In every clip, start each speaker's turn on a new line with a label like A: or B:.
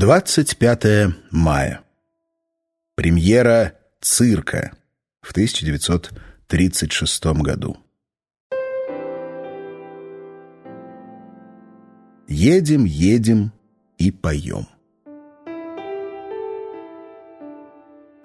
A: 25 мая. Премьера «Цирка» в 1936 году. Едем, едем и поем.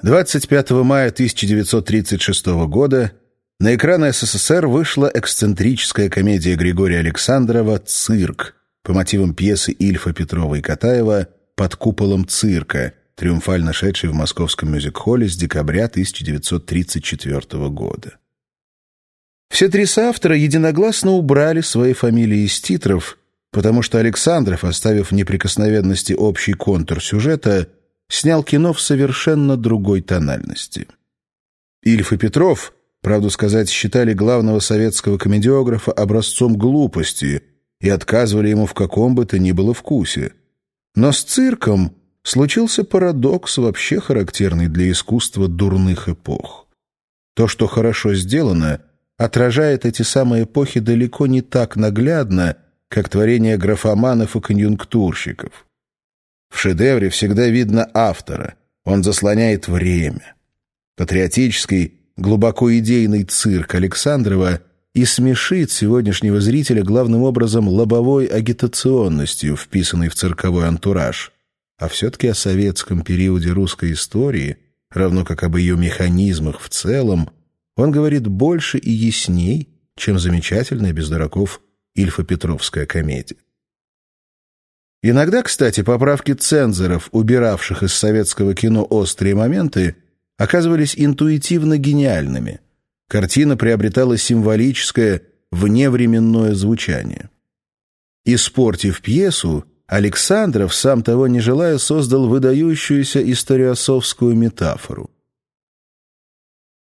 A: 25 мая 1936 года на экраны СССР вышла эксцентрическая комедия Григория Александрова «Цирк» по мотивам пьесы Ильфа Петрова и Катаева «Под куполом цирка», триумфально шедшей в московском мюзик-холле с декабря 1934 года. Все три соавтора единогласно убрали свои фамилии из титров, потому что Александров, оставив в неприкосновенности общий контур сюжета, снял кино в совершенно другой тональности. Ильф и Петров, правду сказать, считали главного советского комедиографа образцом глупости и отказывали ему в каком бы то ни было вкусе – но с цирком случился парадокс, вообще характерный для искусства дурных эпох. То, что хорошо сделано, отражает эти самые эпохи далеко не так наглядно, как творение графоманов и конъюнктурщиков. В шедевре всегда видно автора, он заслоняет время. Патриотический, глубоко идейный цирк Александрова – и смешит сегодняшнего зрителя главным образом лобовой агитационностью, вписанной в цирковой антураж. А все-таки о советском периоде русской истории, равно как об ее механизмах в целом, он говорит больше и ясней, чем замечательная без дураков Ильфа-Петровская комедия. Иногда, кстати, поправки цензоров, убиравших из советского кино острые моменты, оказывались интуитивно гениальными – картина приобретала символическое, вневременное звучание. Испортив пьесу, Александров, сам того не желая, создал выдающуюся историосовскую метафору.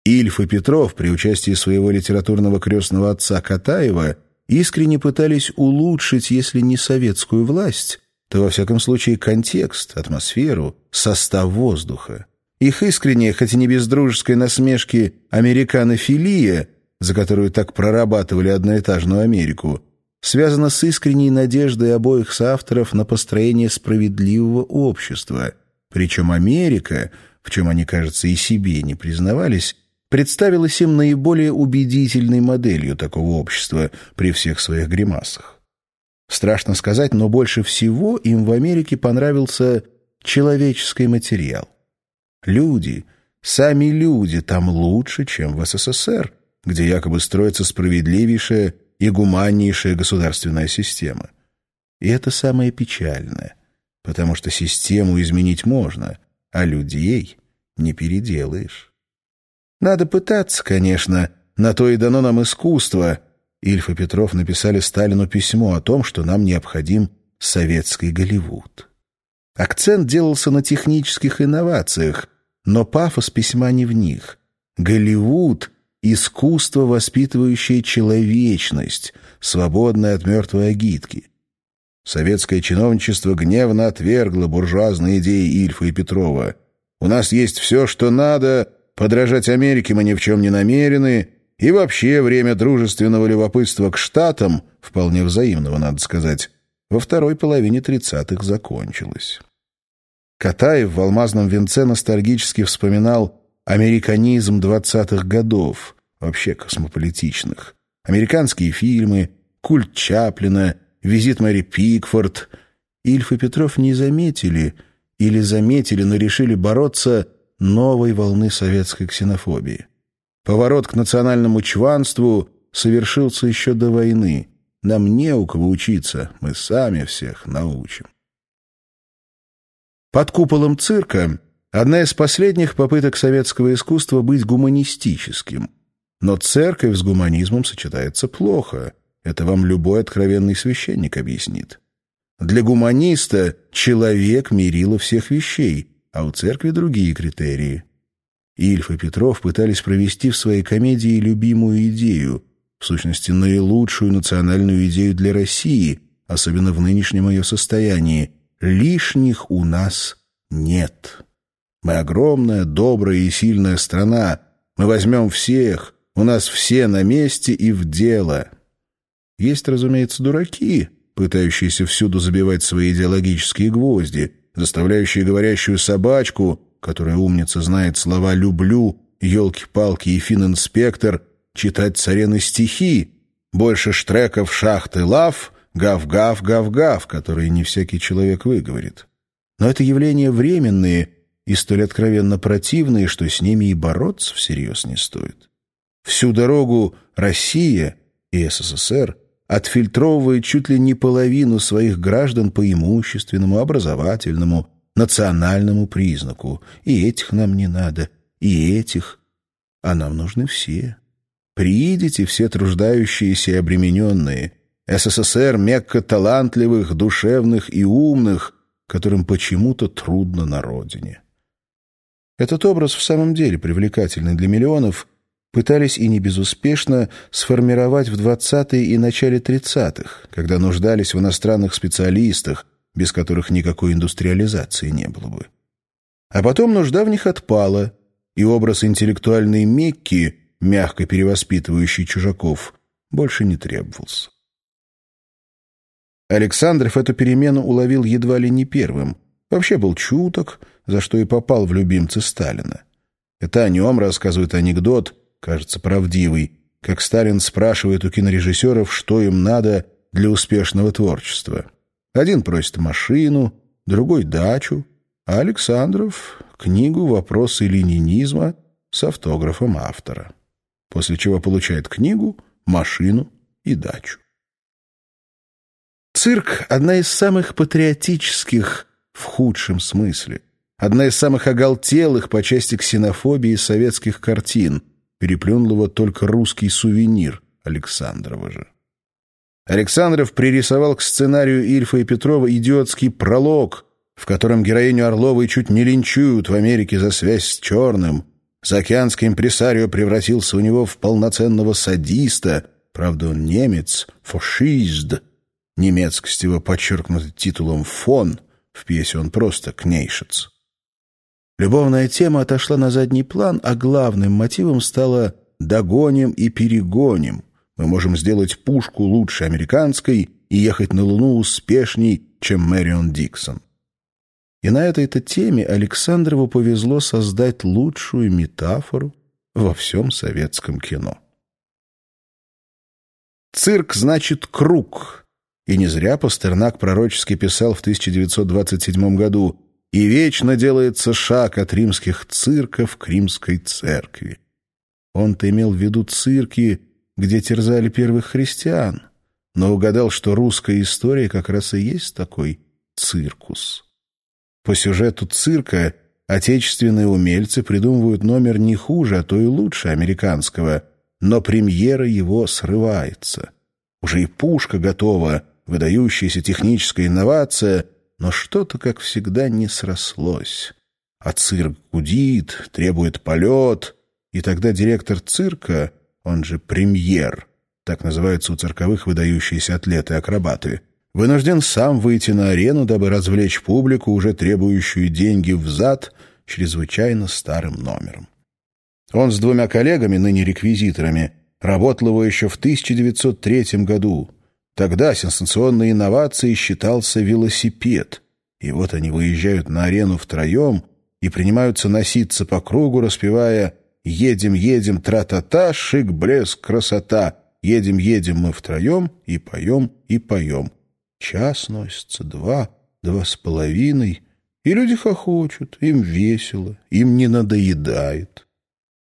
A: Ильф и Петров при участии своего литературного крестного отца Катаева искренне пытались улучшить, если не советскую власть, то, во всяком случае, контекст, атмосферу, состав воздуха. Их искренняя, хоть и не без дружеской насмешки, американофилия, за которую так прорабатывали одноэтажную Америку, связана с искренней надеждой обоих соавторов на построение справедливого общества. Причем Америка, в чем они, кажется, и себе не признавались, представилась им наиболее убедительной моделью такого общества при всех своих гримасах. Страшно сказать, но больше всего им в Америке понравился человеческий материал. Люди, сами люди там лучше, чем в СССР, где якобы строится справедливейшая и гуманнейшая государственная система. И это самое печальное, потому что систему изменить можно, а людей не переделаешь. Надо пытаться, конечно, на то и дано нам искусство. Ильф и Петров написали Сталину письмо о том, что нам необходим советский Голливуд. Акцент делался на технических инновациях, но пафос письма не в них. Голливуд — искусство, воспитывающее человечность, свободное от мертвой агитки. Советское чиновничество гневно отвергло буржуазные идеи Ильфа и Петрова. «У нас есть все, что надо, подражать Америке мы ни в чем не намерены, и вообще время дружественного любопытства к Штатам, вполне взаимного, надо сказать, во второй половине тридцатых закончилось». Катаев в «Алмазном венце» ностальгически вспоминал американизм двадцатых годов, вообще космополитичных, американские фильмы, культ Чаплина, визит Мэри Пикфорд. Ильф и Петров не заметили или заметили, но решили бороться новой волны советской ксенофобии. Поворот к национальному чванству совершился еще до войны. Нам не у кого учиться, мы сами всех научим. Под куполом цирка одна из последних попыток советского искусства быть гуманистическим. Но церковь с гуманизмом сочетается плохо. Это вам любой откровенный священник объяснит. Для гуманиста человек мерило всех вещей, а у церкви другие критерии. Ильф и Петров пытались провести в своей комедии любимую идею, в сущности, наилучшую национальную идею для России, особенно в нынешнем ее состоянии, лишних у нас нет. Мы огромная, добрая и сильная страна. Мы возьмем всех, у нас все на месте и в дело. Есть, разумеется, дураки, пытающиеся всюду забивать свои идеологические гвозди, заставляющие говорящую собачку, которая умница знает слова «люблю», «елки-палки» и «фин-инспектор», читать царены стихи, больше штреков шахты лав, гав-гав, гав-гав, которые не всякий человек выговорит. Но это явления временные и столь откровенно противные, что с ними и бороться всерьез не стоит. Всю дорогу Россия и СССР отфильтровывает чуть ли не половину своих граждан по имущественному, образовательному, национальному признаку. И этих нам не надо, и этих. А нам нужны все. Приидите все труждающиеся и обремененные. СССР — мекка талантливых, душевных и умных, которым почему-то трудно на родине. Этот образ в самом деле привлекательный для миллионов, пытались и не безуспешно сформировать в 20-е и начале 30-х, когда нуждались в иностранных специалистах, без которых никакой индустриализации не было бы. А потом нужда в них отпала, и образ интеллектуальной Мекки, мягко перевоспитывающий чужаков, больше не требовался. Александров эту перемену уловил едва ли не первым. Вообще был чуток, за что и попал в любимцы Сталина. Это о нем рассказывает анекдот, кажется правдивый, как Сталин спрашивает у кинорежиссеров, что им надо для успешного творчества. Один просит машину, другой — дачу, а Александров — книгу «Вопросы ленинизма» с автографом автора. После чего получает книгу, машину и дачу. Цирк — одна из самых патриотических в худшем смысле. Одна из самых оголтелых по части ксенофобии советских картин. Переплюнул его только русский сувенир Александрова же. Александров пририсовал к сценарию Ильфа и Петрова идиотский пролог, в котором героиню Орловой чуть не линчуют в Америке за связь с черным. Заокеанский импресарио превратился у него в полноценного садиста, правда он немец, фашист. Немецкость его подчеркнута титулом «фон», в пьесе он просто «кнейшец». Любовная тема отошла на задний план, а главным мотивом стало «догоним и перегоним». Мы можем сделать пушку лучше американской и ехать на Луну успешней, чем Мэрион Диксон. И на этой-то теме Александрову повезло создать лучшую метафору во всем советском кино. Цирк значит круг, и не зря Пастернак пророчески писал в 1927 году и вечно делается шаг от римских цирков к римской церкви. Он-то имел в виду цирки, где терзали первых христиан, но угадал, что русская история как раз и есть такой циркус. По сюжету цирка отечественные умельцы придумывают номер не хуже, а то и лучше американского, но премьера его срывается. Уже и пушка готова, выдающаяся техническая инновация — но что-то, как всегда, не срослось. А цирк гудит, требует полет, и тогда директор цирка, он же премьер, так называются у цирковых выдающиеся атлеты-акробаты, вынужден сам выйти на арену, дабы развлечь публику, уже требующую деньги взад, чрезвычайно старым номером. Он с двумя коллегами, ныне реквизиторами, работал его еще в 1903 году, Тогда сенсационной инновацией считался велосипед. И вот они выезжают на арену втроем и принимаются носиться по кругу, распевая «Едем, едем, тра-та-та, шик, блеск, красота». Едем, едем мы втроем и поем, и поем. Час носится, два, два с половиной. И люди хохочут, им весело, им не надоедает.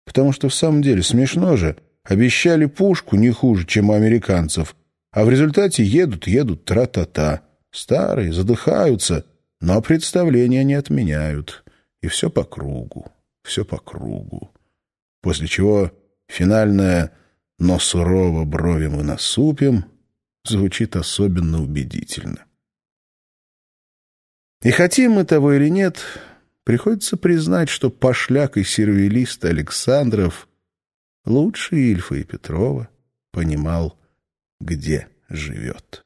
A: Потому что в самом деле смешно же. Обещали пушку не хуже, чем у американцев — а в результате едут, едут, тра-та-та. Старые, задыхаются, но представления не отменяют. И все по кругу, все по кругу. После чего финальное «но сурово брови мы насупим» звучит особенно убедительно. И хотим мы того или нет, приходится признать, что пошляк и сервелист Александров лучше Ильфа и Петрова понимал где живет.